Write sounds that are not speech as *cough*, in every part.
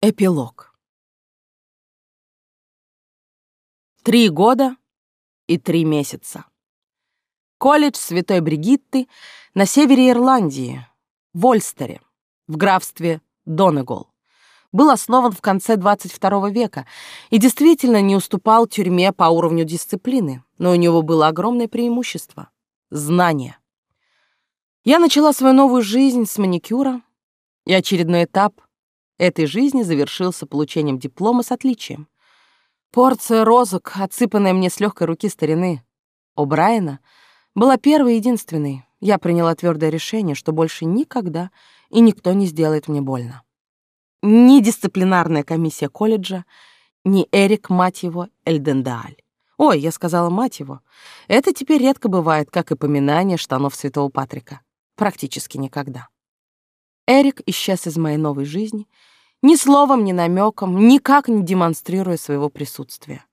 Эпилог. Три года и три месяца. Колледж Святой Бригитты на севере Ирландии, в Ольстере, в графстве Донегол. Был основан в конце 22 века и действительно не уступал тюрьме по уровню дисциплины, но у него было огромное преимущество — знание. Я начала свою новую жизнь с маникюра, и очередной этап — этой жизни завершился получением диплома с отличием. Порция розок, отсыпанная мне с легкой руки старины У Брайана была первой и единственной. Я приняла твердое решение, что больше никогда и никто не сделает мне больно. Ни дисциплинарная комиссия колледжа, ни Эрик, мать его, Эльдендааль. Ой, я сказала мать его. Это теперь редко бывает, как и поминание штанов Святого Патрика. Практически никогда. Эрик исчез из моей новой жизни, ни словом, ни намеком, никак не демонстрируя своего присутствия.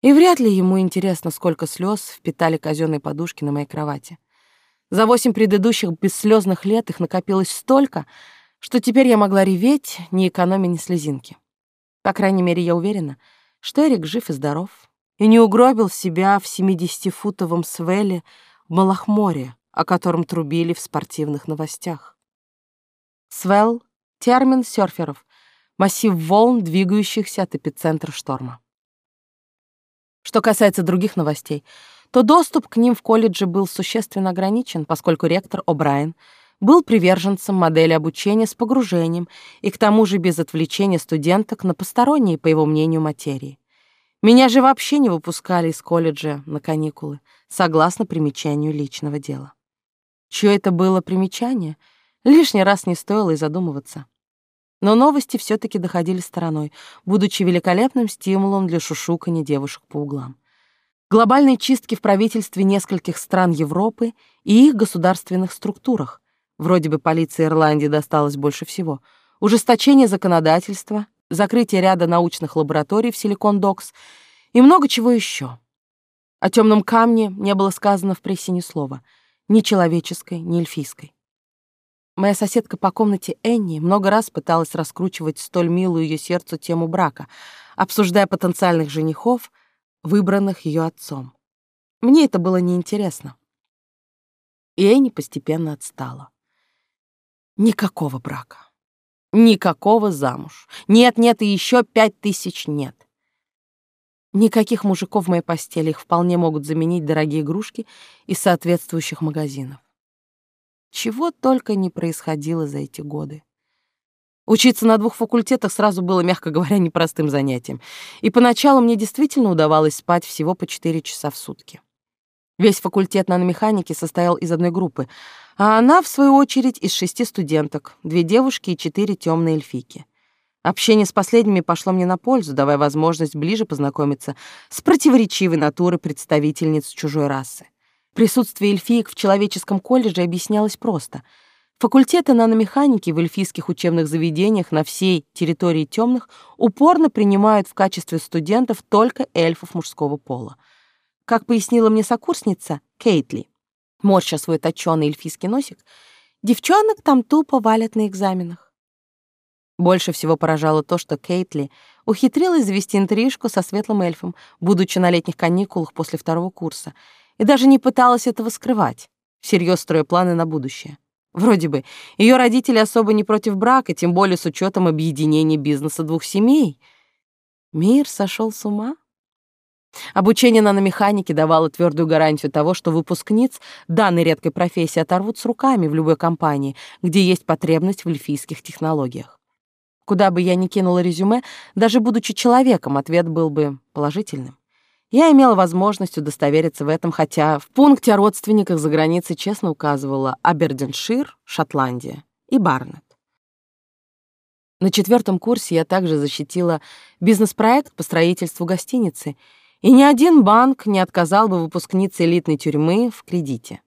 И вряд ли ему интересно, сколько слез впитали казенные подушки на моей кровати. За восемь предыдущих бесслезных лет их накопилось столько, что теперь я могла реветь, не экономя ни слезинки. По крайней мере, я уверена, что Эрик жив и здоров и не угробил себя в 70-футовом свеле в Малахморе, о котором трубили в спортивных новостях. Свел — термин серферов, массив волн, двигающихся от эпицентра шторма. Что касается других новостей, то доступ к ним в колледже был существенно ограничен, поскольку ректор О'Брайен был приверженцем модели обучения с погружением и к тому же без отвлечения студенток на посторонние, по его мнению, материи. Меня же вообще не выпускали из колледжа на каникулы, согласно примечанию личного дела. Чье это было примечание — Лишний раз не стоило и задумываться. Но новости все таки доходили стороной, будучи великолепным стимулом для шушукания девушек по углам. Глобальные чистки в правительстве нескольких стран Европы и их государственных структурах, вроде бы полиции Ирландии досталось больше всего, ужесточение законодательства, закрытие ряда научных лабораторий в Силикон-Докс и много чего еще. О темном камне не было сказано в прессе ни слова, ни человеческой, ни эльфийской. Моя соседка по комнате Энни много раз пыталась раскручивать столь милую ее сердцу тему брака, обсуждая потенциальных женихов, выбранных ее отцом. Мне это было неинтересно. И Энни постепенно отстала. Никакого брака. Никакого замуж. Нет, нет и еще пять тысяч нет. Никаких мужиков в моей постели их вполне могут заменить дорогие игрушки из соответствующих магазинов. Чего только не происходило за эти годы. Учиться на двух факультетах сразу было, мягко говоря, непростым занятием. И поначалу мне действительно удавалось спать всего по 4 часа в сутки. Весь факультет наномеханики состоял из одной группы, а она, в свою очередь, из шести студенток, две девушки и четыре темные эльфийки. Общение с последними пошло мне на пользу, давая возможность ближе познакомиться с противоречивой натурой представительниц чужой расы. Присутствие эльфиек в человеческом колледже объяснялось просто. Факультеты наномеханики в эльфийских учебных заведениях на всей территории темных упорно принимают в качестве студентов только эльфов мужского пола. Как пояснила мне сокурсница Кейтли, морща свой точёный эльфийский носик, девчонок там тупо валят на экзаменах. Больше всего поражало то, что Кейтли ухитрилась завести интрижку со светлым эльфом, будучи на летних каникулах после второго курса — и даже не пыталась этого скрывать, всерьез строя планы на будущее. Вроде бы, ее родители особо не против брака, тем более с учетом объединения бизнеса двух семей. Мир сошел с ума? Обучение наномеханике давало твердую гарантию того, что выпускниц данной редкой профессии оторвут с руками в любой компании, где есть потребность в эльфийских технологиях. Куда бы я ни кинула резюме, даже будучи человеком, ответ был бы положительным. Я имела возможность удостовериться в этом, хотя в пункте о родственниках за границей честно указывала Аберденшир, Шотландия и Барнетт. На четвертом курсе я также защитила бизнес-проект по строительству гостиницы, и ни один банк не отказал бы выпускнице элитной тюрьмы в кредите.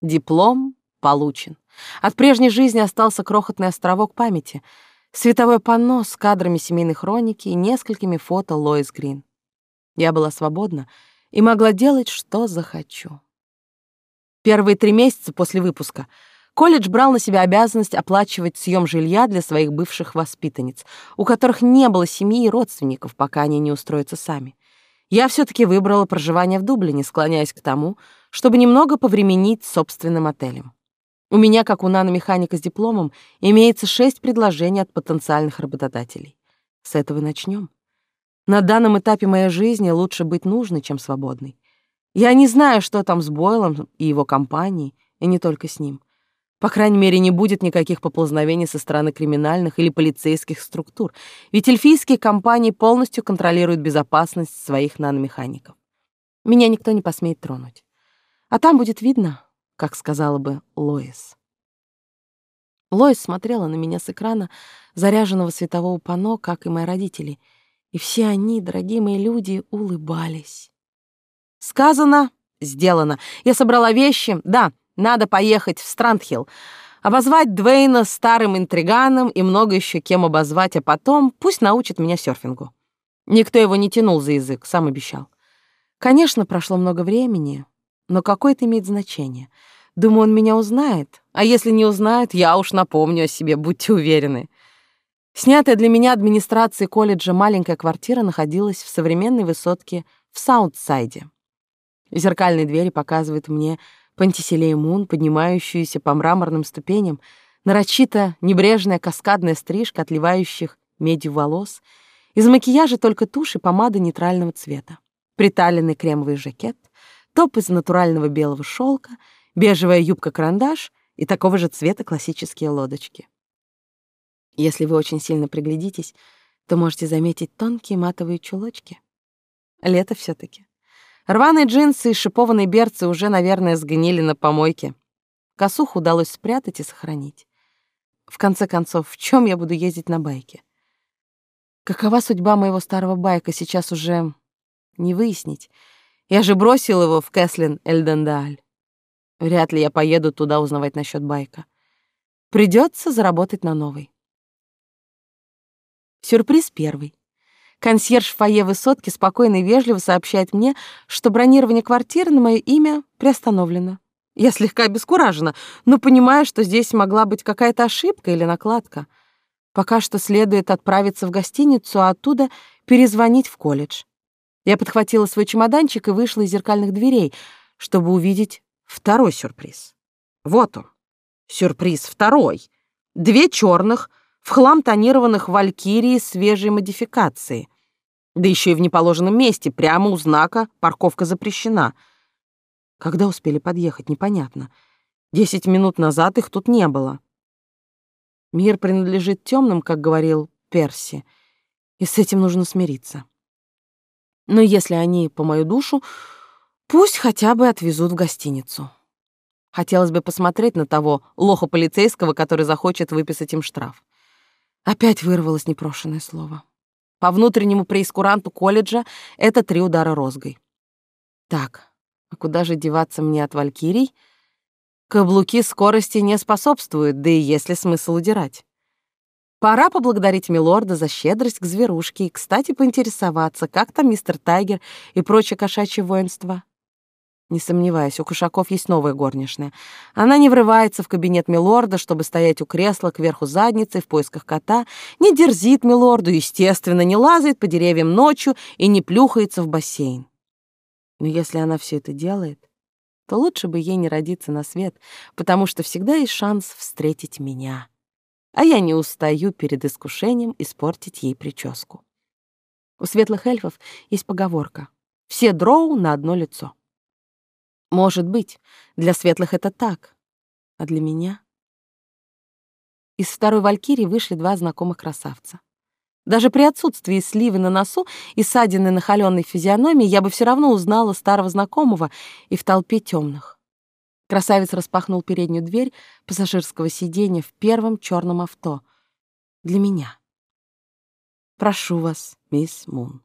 Диплом получен. От прежней жизни остался крохотный островок памяти, световое панно с кадрами семейной хроники и несколькими фото Лоис Грин. Я была свободна и могла делать, что захочу. Первые три месяца после выпуска Колледж брал на себя обязанность оплачивать съем жилья для своих бывших воспитанниц, у которых не было семьи и родственников, пока они не устроятся сами. Я все таки выбрала проживание в Дублине, склоняясь к тому, чтобы немного повременить с собственным отелем. У меня, как у наномеханика с дипломом, имеется шесть предложений от потенциальных работодателей. С этого начнем. На данном этапе моей жизни лучше быть нужной, чем свободной. Я не знаю, что там с Бойлом и его компанией, и не только с ним. По крайней мере, не будет никаких поползновений со стороны криминальных или полицейских структур, ведь эльфийские компании полностью контролируют безопасность своих наномехаников. Меня никто не посмеет тронуть. А там будет видно, как сказала бы Лоис. Лоис смотрела на меня с экрана заряженного светового панно, как и мои родители, и все они, дорогие мои люди, улыбались. Сказано, сделано. Я собрала вещи. Да, надо поехать в Страндхилл, обозвать Двейна старым интриганом и много еще кем обозвать, а потом пусть научит меня серфингу. Никто его не тянул за язык, сам обещал. Конечно, прошло много времени, но какое это имеет значение? Думаю, он меня узнает, а если не узнает, я уж напомню о себе, будьте уверены. Снятая для меня администрацией колледжа маленькая квартира находилась в современной высотке в Саутсайде. Зеркальные двери показывают мне Пантиселей Мун, поднимающуюся по мраморным ступеням, нарочито небрежная каскадная стрижка отливающих медью волос, из макияжа только тушь и помада нейтрального цвета, приталенный кремовый жакет, топ из натурального белого шелка, бежевая юбка-карандаш и такого же цвета классические лодочки. Если вы очень сильно приглядитесь, то можете заметить тонкие матовые чулочки. Лето все таки Рваные джинсы и шипованные берцы уже, наверное, сгнили на помойке. Косуху удалось спрятать и сохранить. В конце концов, в чем я буду ездить на байке? Какова судьба моего старого байка, сейчас уже не выяснить. Я же бросил его в Кэслин Эльдендааль. Вряд ли я поеду туда узнавать насчет байка. Придется заработать на новый. Сюрприз первый. Консьерж в фойе высотки спокойно и вежливо сообщает мне, что бронирование квартиры на мое имя приостановлено. Я слегка обескуражена, но понимаю, что здесь могла быть какая-то ошибка или накладка. Пока что следует отправиться в гостиницу, а оттуда перезвонить в колледж. Я подхватила свой чемоданчик и вышла из зеркальных дверей, чтобы увидеть второй сюрприз. Вот он. Сюрприз второй. Две черных, в хлам тонированных валькирии свежей модификации. Да еще и в неположенном месте, прямо у знака «Парковка запрещена». Когда успели подъехать, непонятно. Десять минут назад их тут не было. Мир принадлежит темным, как говорил Перси, и с этим нужно смириться. Но если они по мою душу, пусть хотя бы отвезут в гостиницу. Хотелось бы посмотреть на того лоха полицейского, который захочет выписать им штраф. Опять вырвалось непрошенное слово. По внутреннему преискуранту колледжа это три удара розгой. Так, а куда же деваться мне от валькирий? Каблуки скорости не способствуют, да и есть ли смысл удирать? Пора поблагодарить милорда за щедрость к зверушке и, кстати, поинтересоваться, как там мистер Тайгер и прочее кошачье воинство. Не сомневаюсь, у Кушаков есть новая горничная. Она не врывается в кабинет милорда, чтобы стоять у кресла кверху задницей в поисках кота, не дерзит милорду, естественно, не лазает по деревьям ночью и не плюхается в бассейн. Но если она все это делает, то лучше бы ей не родиться на свет, потому что всегда есть шанс встретить меня. А я не устаю перед искушением испортить ей прическу. У светлых эльфов есть поговорка «все дроу на одно лицо». Может быть, для светлых это так, а для меня... Из второй валькирии вышли два знакомых красавца. Даже при отсутствии сливы на носу и ссадины на холённой физиономии я бы все равно узнала старого знакомого и в толпе темных. Красавец распахнул переднюю дверь пассажирского сиденья в первом черном авто. Для меня. Прошу вас, мисс Мун.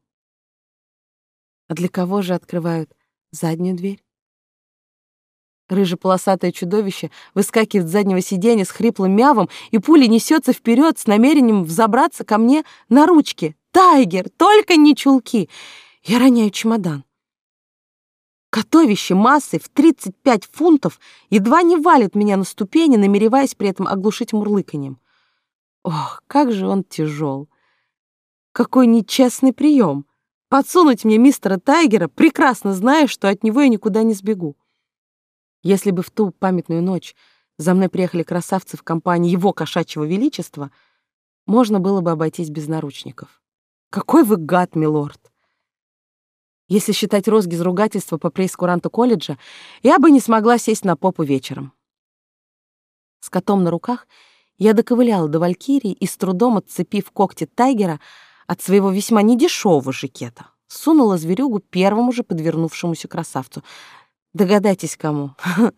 А для кого же открывают заднюю дверь? Рыжеполосатое чудовище выскакивает с заднего сиденья с хриплым мявом и пулей несется вперед с намерением взобраться ко мне на ручки. «Тайгер, только не чулки!» Я роняю чемодан. Котовище массой в 35 фунтов едва не валит меня на ступени, намереваясь при этом оглушить мурлыканьем. Ох, как же он тяжел! Какой нечестный прием! Подсунуть мне мистера Тайгера, прекрасно зная, что от него я никуда не сбегу. Если бы в ту памятную ночь за мной приехали красавцы в компании его кошачьего величества, можно было бы обойтись без наручников. Какой вы гад, милорд! Если считать розги за ругательство по прейскуранту колледжа, я бы не смогла сесть на попу вечером. С котом на руках я доковыляла до Валькирии и, с трудом отцепив когти тайгера от своего весьма недешевого жакета, сунула зверюгу первому же подвернувшемуся красавцу. Догадайтесь, кому. *laughs*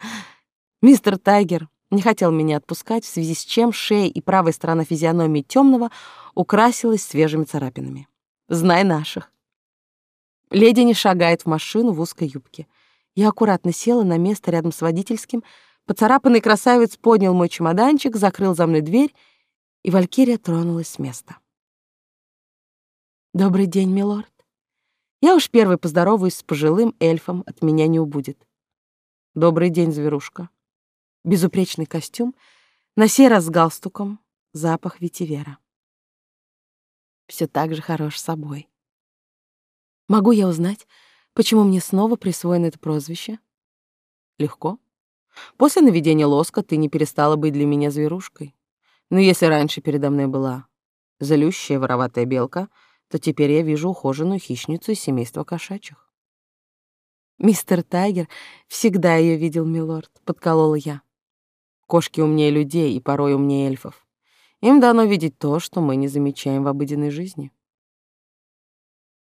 Мистер Тайгер не хотел меня отпускать, в связи с чем шея и правая сторона физиономии темного украсилась свежими царапинами. Знай наших. Леди не шагает в машину в узкой юбке. Я аккуратно села на место рядом с водительским. Поцарапанный красавец поднял мой чемоданчик, закрыл за мной дверь, и Валькирия тронулась с места. «Добрый день, милорд. Я уж первый поздороваюсь с пожилым эльфом, от меня не убудет. Добрый день, зверушка. Безупречный костюм, на сей раз с галстуком, запах ветивера. Все так же хорош собой. Могу я узнать, почему мне снова присвоено это прозвище? Легко. После наведения лоска ты не перестала быть для меня зверушкой. Но если раньше передо мной была залющая вороватая белка, то теперь я вижу ухоженную хищницу из семейства кошачьих. Мистер Тайгер всегда ее видел, милорд, подколола я. Кошки умнее людей и порой умнее эльфов. Им дано видеть то, что мы не замечаем в обыденной жизни.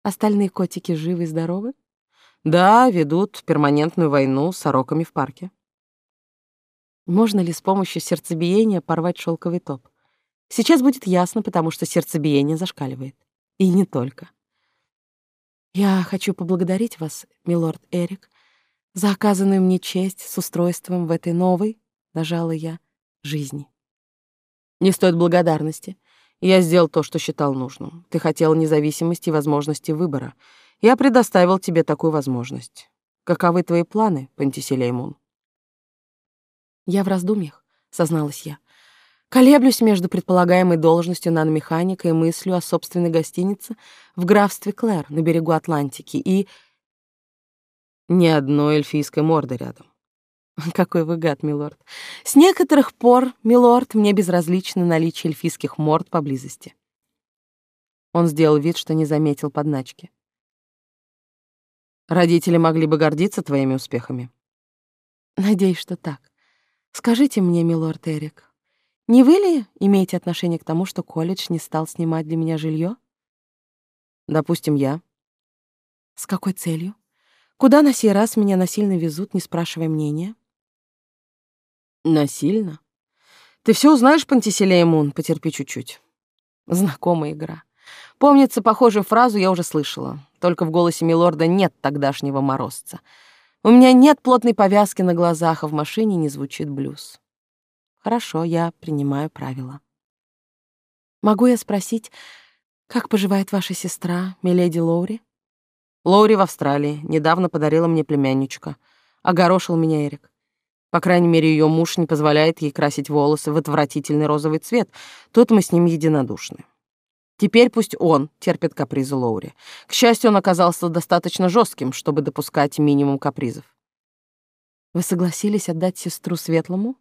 Остальные котики живы и здоровы? Да, ведут перманентную войну с сороками в парке. Можно ли с помощью сердцебиения порвать шелковый топ? Сейчас будет ясно, потому что сердцебиение зашкаливает. И не только. Я хочу поблагодарить вас, милорд Эрик, за оказанную мне честь с устройством в этой новой, нажала я, жизни. Не стоит благодарности. Я сделал то, что считал нужным. Ты хотел независимости и возможности выбора. Я предоставил тебе такую возможность. Каковы твои планы, Пантиселеймун? Я в раздумьях, созналась я. Колеблюсь между предполагаемой должностью наномеханика и мыслью о собственной гостинице в графстве Клэр на берегу Атлантики и... Ни одной эльфийской морды рядом. *laughs* Какой вы гад, милорд. С некоторых пор, милорд, мне безразлично наличие эльфийских морд поблизости. Он сделал вид, что не заметил подначки. Родители могли бы гордиться твоими успехами. Надеюсь, что так. Скажите мне, милорд Эрик, не вы ли имеете отношение к тому, что колледж не стал снимать для меня жилье? Допустим, я. С какой целью? Куда на сей раз меня насильно везут, не спрашивая мнения? Насильно? Ты все узнаешь, Пантиселея Мун, потерпи чуть-чуть. Знакомая игра. Помнится, похожую фразу я уже слышала, только в голосе милорда нет тогдашнего морозца. У меня нет плотной повязки на глазах, а в машине не звучит блюз. Хорошо, я принимаю правила. Могу я спросить, как поживает ваша сестра, миледи Лоури? Лоури в Австралии. Недавно подарила мне племянничка. Огорошил меня Эрик. По крайней мере, ее муж не позволяет ей красить волосы в отвратительный розовый цвет. Тут мы с ним единодушны. Теперь пусть он терпит капризы Лоури. К счастью, он оказался достаточно жестким, чтобы допускать минимум капризов. Вы согласились отдать сестру Светлому?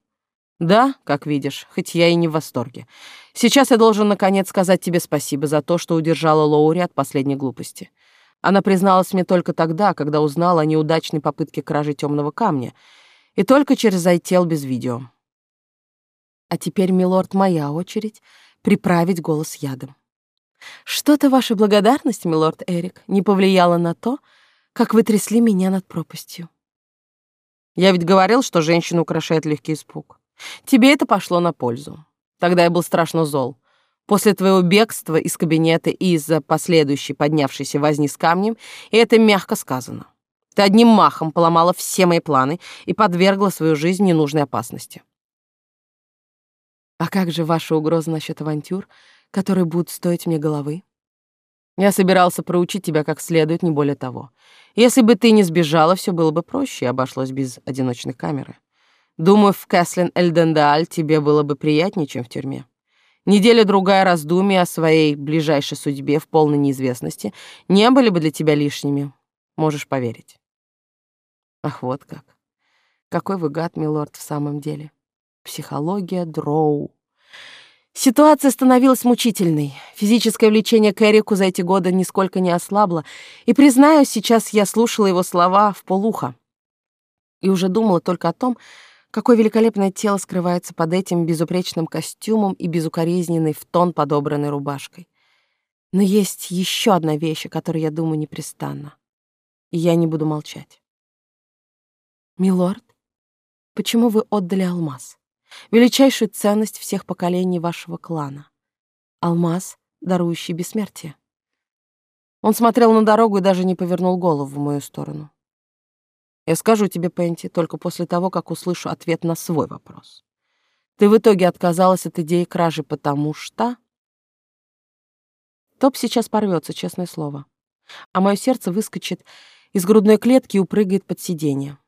Да, как видишь, хоть я и не в восторге. Сейчас я должен наконец сказать тебе спасибо за то, что удержала Лоури от последней глупости. Она призналась мне только тогда, когда узнала о неудачной попытке кражи темного камня — и только через iTel без видео. А теперь, милорд, моя очередь приправить голос ядом. Что-то ваша благодарность, милорд Эрик, не повлияла на то, как вы трясли меня над пропастью. Я ведь говорил, что женщину украшает легкий испуг. Тебе это пошло на пользу. Тогда я был страшно зол. После твоего бегства из кабинета и из-за последующей поднявшейся возни с камнем, и это мягко сказано. Ты одним махом поломала все мои планы и подвергла свою жизнь ненужной опасности. А как же ваша угроза насчет авантюр, которые будут стоить мне головы? Я собирался проучить тебя как следует, не более того. Если бы ты не сбежала, все было бы проще и обошлось без одиночной камеры. Думаю, в Кэслин Эльдендааль тебе было бы приятнее, чем в тюрьме. Неделя-другая раздумий о своей ближайшей судьбе в полной неизвестности не были бы для тебя лишними. Можешь поверить. Ах, вот как. Какой вы гад, милорд, в самом деле. Психология дроу. Ситуация становилась мучительной. Физическое влечение к Эрику за эти годы нисколько не ослабло, и, признаю, сейчас я слушала его слова в полухо и уже думала только о том, какое великолепное тело скрывается под этим безупречным костюмом и безукоризненной в тон подобранной рубашкой. Но есть еще одна вещь, о которой я думаю непрестанно. И я не буду молчать. «Милорд, почему вы отдали алмаз?» величайшую ценность всех поколений вашего клана. Алмаз, дарующий бессмертие. Он смотрел на дорогу и даже не повернул голову в мою сторону. Я скажу тебе, Пенти, только после того, как услышу ответ на свой вопрос. Ты в итоге отказалась от идеи кражи, потому что... Топ сейчас порвется, честное слово. А мое сердце выскочит из грудной клетки и упрыгает под сиденье.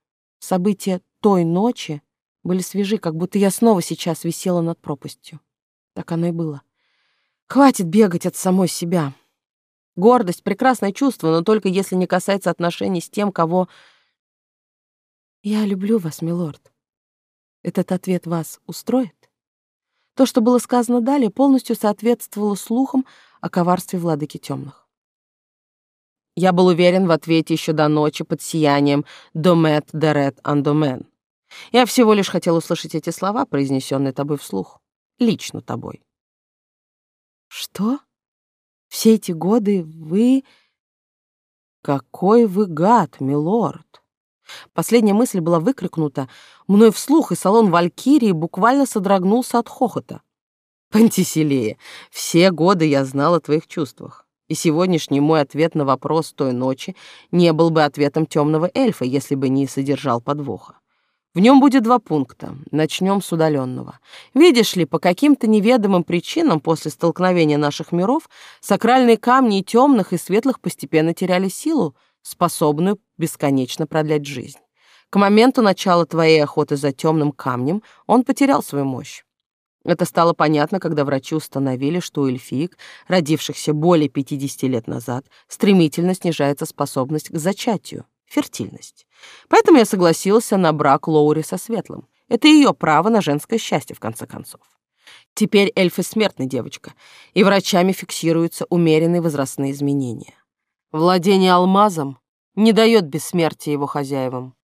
События той ночи были свежи, как будто я снова сейчас висела над пропастью. Так оно и было. Хватит бегать от самой себя. Гордость — прекрасное чувство, но только если не касается отношений с тем, кого... Я люблю вас, милорд. Этот ответ вас устроит? То, что было сказано далее, полностью соответствовало слухам о коварстве владыки темных. Я был уверен в ответе еще до ночи под сиянием «Домет дерет андомен». Я всего лишь хотел услышать эти слова, произнесенные тобой вслух. Лично тобой. Что? Все эти годы вы... Какой вы гад, милорд! Последняя мысль была выкрикнута мной вслух, и салон Валькирии буквально содрогнулся от хохота. Пантиселея, все годы я знал о твоих чувствах. И сегодняшний мой ответ на вопрос той ночи не был бы ответом темного эльфа, если бы не содержал подвоха. В нем будет два пункта. Начнем с удаленного. Видишь ли, по каким-то неведомым причинам после столкновения наших миров сакральные камни темных, и светлых постепенно теряли силу, способную бесконечно продлять жизнь. К моменту начала твоей охоты за темным камнем он потерял свою мощь. Это стало понятно, когда врачи установили, что у эльфиек, родившихся более 50 лет назад, стремительно снижается способность к зачатию фертильность. Поэтому я согласился на брак Лоури со Светлым. Это ее право на женское счастье, в конце концов. Теперь эльфы смертны, девочка, и врачами фиксируются умеренные возрастные изменения. Владение алмазом не дает бессмертия его хозяевам.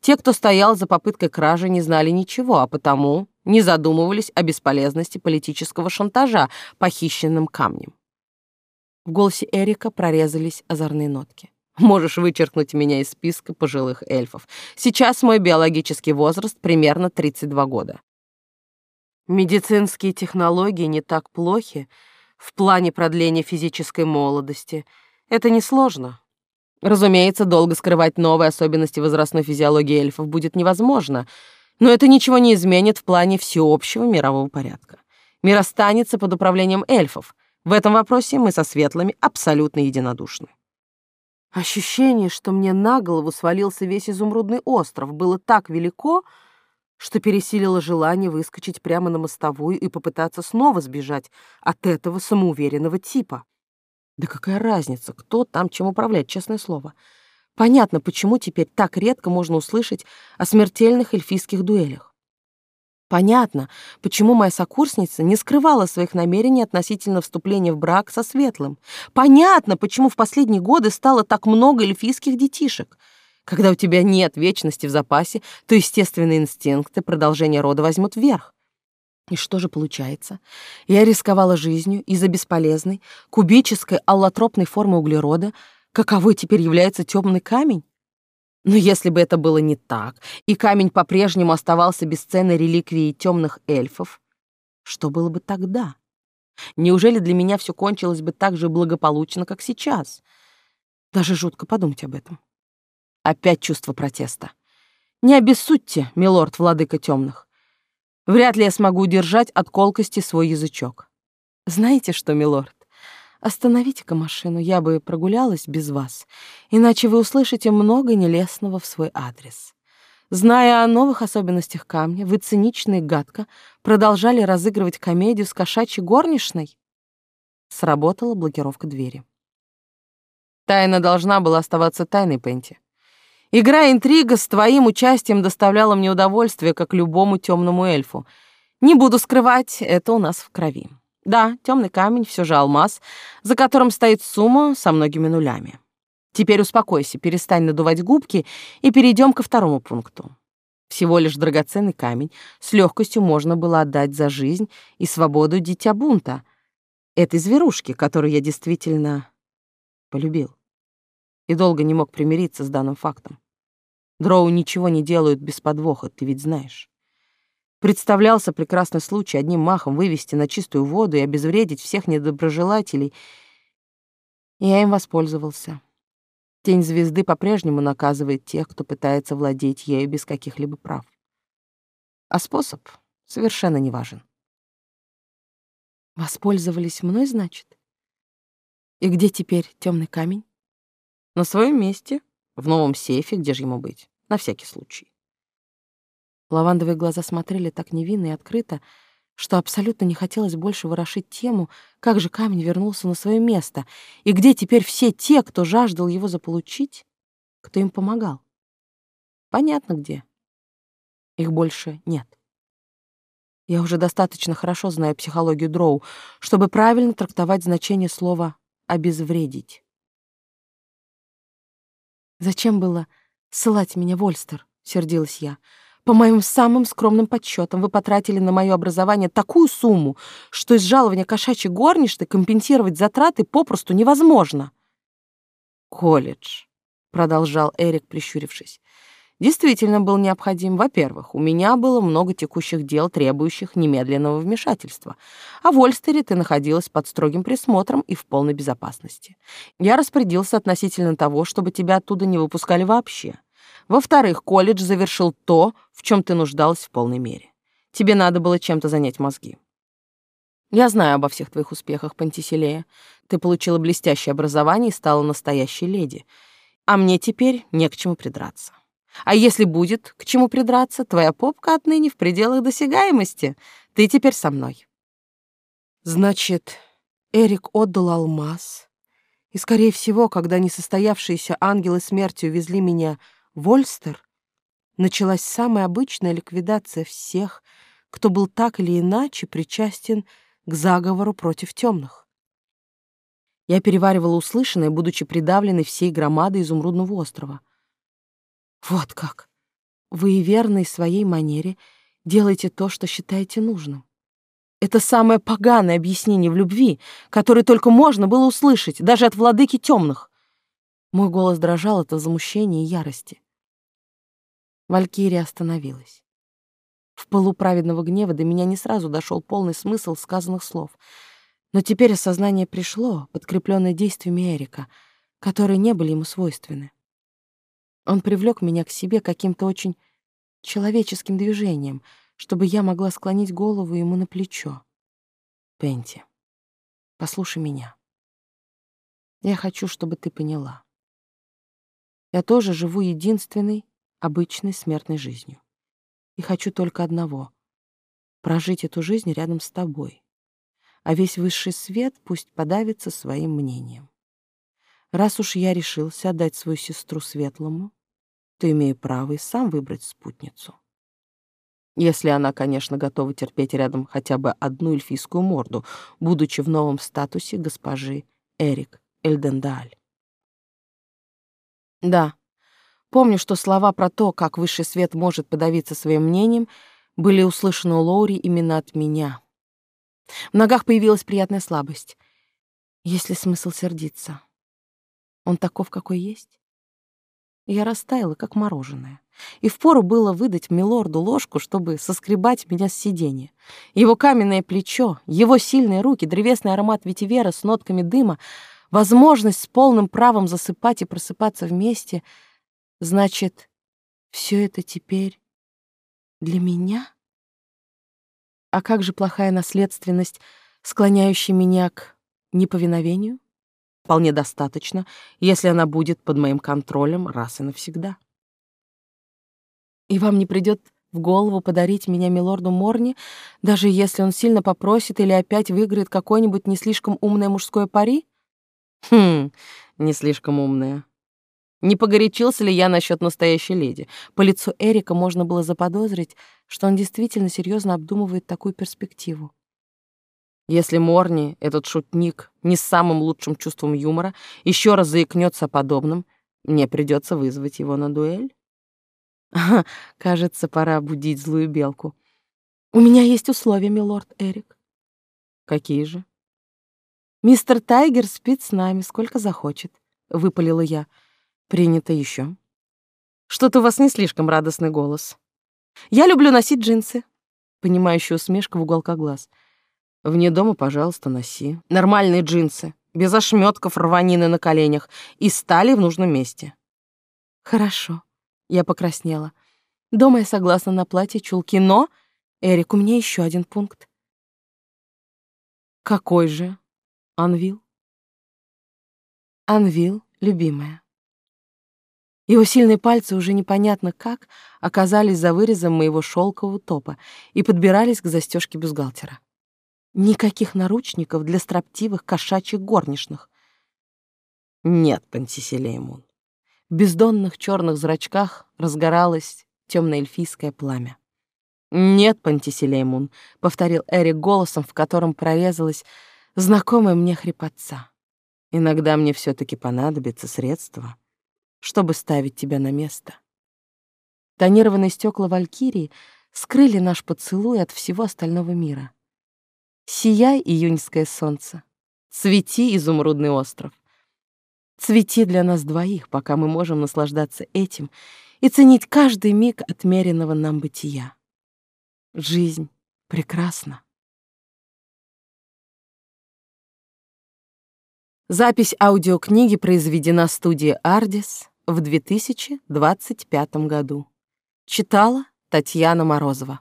Те, кто стоял за попыткой кражи, не знали ничего, а потому не задумывались о бесполезности политического шантажа похищенным камнем. В голосе Эрика прорезались озорные нотки. Можешь вычеркнуть меня из списка пожилых эльфов. Сейчас мой биологический возраст примерно 32 года. Медицинские технологии не так плохи в плане продления физической молодости. Это несложно. Разумеется, долго скрывать новые особенности возрастной физиологии эльфов будет невозможно, но это ничего не изменит в плане всеобщего мирового порядка. Мир останется под управлением эльфов. В этом вопросе мы со светлыми абсолютно единодушны. Ощущение, что мне на голову свалился весь изумрудный остров, было так велико, что пересилило желание выскочить прямо на мостовую и попытаться снова сбежать от этого самоуверенного типа. Да какая разница, кто там чем управляет, честное слово. Понятно, почему теперь так редко можно услышать о смертельных эльфийских дуэлях. Понятно, почему моя сокурсница не скрывала своих намерений относительно вступления в брак со Светлым. Понятно, почему в последние годы стало так много эльфийских детишек. Когда у тебя нет вечности в запасе, то естественные инстинкты продолжения рода возьмут вверх. И что же получается? Я рисковала жизнью из-за бесполезной, кубической, аллотропной формы углерода, каковой теперь является темный камень? Но если бы это было не так, и камень по-прежнему оставался бесценной реликвией темных эльфов, что было бы тогда? Неужели для меня все кончилось бы так же благополучно, как сейчас? Даже жутко подумать об этом. Опять чувство протеста. Не обессудьте, милорд владыка темных. Вряд ли я смогу удержать от колкости свой язычок. Знаете что, милорд? Остановите-ка машину, я бы прогулялась без вас, иначе вы услышите много нелестного в свой адрес. Зная о новых особенностях камня, вы цинично и гадко продолжали разыгрывать комедию с кошачьей горничной. Сработала блокировка двери. Тайна должна была оставаться тайной, Пенти. Игра интрига с твоим участием доставляла мне удовольствие, как любому темному эльфу. Не буду скрывать, это у нас в крови. Да, темный камень все же алмаз, за которым стоит сумма со многими нулями. Теперь успокойся, перестань надувать губки и перейдем ко второму пункту. Всего лишь драгоценный камень с легкостью можно было отдать за жизнь и свободу дитя бунта, этой зверушки, которую я действительно полюбил. И долго не мог примириться с данным фактом. Дроу ничего не делают без подвоха, ты ведь знаешь. Представлялся прекрасный случай одним махом вывести на чистую воду и обезвредить всех недоброжелателей. И я им воспользовался. Тень звезды по-прежнему наказывает тех, кто пытается владеть ею без каких-либо прав. А способ совершенно не важен. Воспользовались мной, значит? И где теперь темный камень? На своем месте, в новом сейфе, где же ему быть, на всякий случай. Лавандовые глаза смотрели так невинно и открыто, что абсолютно не хотелось больше ворошить тему, как же камень вернулся на свое место, и где теперь все те, кто жаждал его заполучить, кто им помогал. Понятно где. Их больше нет. Я уже достаточно хорошо знаю психологию дроу, чтобы правильно трактовать значение слова «обезвредить». «Зачем было ссылать меня в Ольстер?» — сердилась я. По моим самым скромным подсчетам, вы потратили на мое образование такую сумму, что из жалования кошачьей горничной компенсировать затраты попросту невозможно. Колледж, продолжал Эрик, прищурившись. Действительно был необходим. Во-первых, у меня было много текущих дел, требующих немедленного вмешательства. А в Ольстере ты находилась под строгим присмотром и в полной безопасности. Я распорядился относительно того, чтобы тебя оттуда не выпускали вообще. Во-вторых, колледж завершил то, в чем ты нуждалась в полной мере. Тебе надо было чем-то занять мозги. Я знаю обо всех твоих успехах, Пантиселея. Ты получила блестящее образование и стала настоящей леди. А мне теперь не к чему придраться. А если будет к чему придраться, твоя попка отныне в пределах досягаемости. Ты теперь со мной. Значит, Эрик отдал алмаз. И, скорее всего, когда несостоявшиеся ангелы смерти увезли меня Вольстер началась самая обычная ликвидация всех, кто был так или иначе причастен к заговору против темных. Я переваривала услышанное, будучи придавленной всей громадой изумрудного острова. Вот как. Вы и верной своей манере делаете то, что считаете нужным. Это самое поганое объяснение в любви, которое только можно было услышать, даже от владыки темных. Мой голос дрожал от возмущения и ярости. Валькирия остановилась. В пылу праведного гнева до меня не сразу дошел полный смысл сказанных слов. Но теперь осознание пришло, подкрепленное действиями Эрика, которые не были ему свойственны. Он привлек меня к себе каким-то очень человеческим движением, чтобы я могла склонить голову ему на плечо. «Пенти, послушай меня. Я хочу, чтобы ты поняла. Я тоже живу единственной, обычной смертной жизнью. И хочу только одного — прожить эту жизнь рядом с тобой. А весь высший свет пусть подавится своим мнением. Раз уж я решился отдать свою сестру Светлому, то имею право и сам выбрать спутницу. Если она, конечно, готова терпеть рядом хотя бы одну эльфийскую морду, будучи в новом статусе госпожи Эрик Эльдендаль. Да, Помню, что слова про то, как высший свет может подавиться своим мнением, были услышаны у Лоури именно от меня. В ногах появилась приятная слабость. Есть ли смысл сердиться? Он таков, какой есть? Я растаяла, как мороженое. И впору было выдать милорду ложку, чтобы соскребать меня с сиденья. Его каменное плечо, его сильные руки, древесный аромат ветивера с нотками дыма, возможность с полным правом засыпать и просыпаться вместе — Значит, все это теперь для меня? А как же плохая наследственность, склоняющая меня к неповиновению? Вполне достаточно, если она будет под моим контролем раз и навсегда. И вам не придет в голову подарить меня милорду Морни, даже если он сильно попросит или опять выиграет какое-нибудь не слишком умное мужское пари? Хм, не слишком умное. Не погорячился ли я насчет настоящей леди? По лицу Эрика можно было заподозрить, что он действительно серьезно обдумывает такую перспективу. Если Морни, этот шутник, не с самым лучшим чувством юмора, еще раз заикнется о подобном, мне придется вызвать его на дуэль. *laughs* кажется, пора будить злую белку. У меня есть условия, милорд Эрик. Какие же? Мистер Тайгер спит с нами сколько захочет, выпалила я. Принято еще. Что-то у вас не слишком радостный голос. Я люблю носить джинсы. Понимающая усмешка в уголках глаз. Вне дома, пожалуйста, носи. Нормальные джинсы, без ошметков рванины на коленях и стали в нужном месте. Хорошо. Я покраснела. Дома я согласна на платье, чулки, но... Эрик, у меня еще один пункт. Какой же? Анвил? Анвил, любимая. Его сильные пальцы уже непонятно как оказались за вырезом моего шелкового топа и подбирались к застежке бюстгальтера. Никаких наручников для строптивых кошачьих горничных. Нет, Пантиселеймон. В бездонных черных зрачках разгоралось темное эльфийское пламя. «Нет, Пантиселеймун», — повторил Эрик голосом, в котором прорезалась знакомая мне хрипотца. «Иногда мне все таки понадобится средство, чтобы ставить тебя на место». Тонированные стекла Валькирии скрыли наш поцелуй от всего остального мира. Сияй, июньское солнце, цвети, изумрудный остров. Цвети для нас двоих, пока мы можем наслаждаться этим и ценить каждый миг отмеренного нам бытия. Жизнь прекрасна. Запись аудиокниги произведена студией «Ардис» в 2025 году. Читала Татьяна Морозова.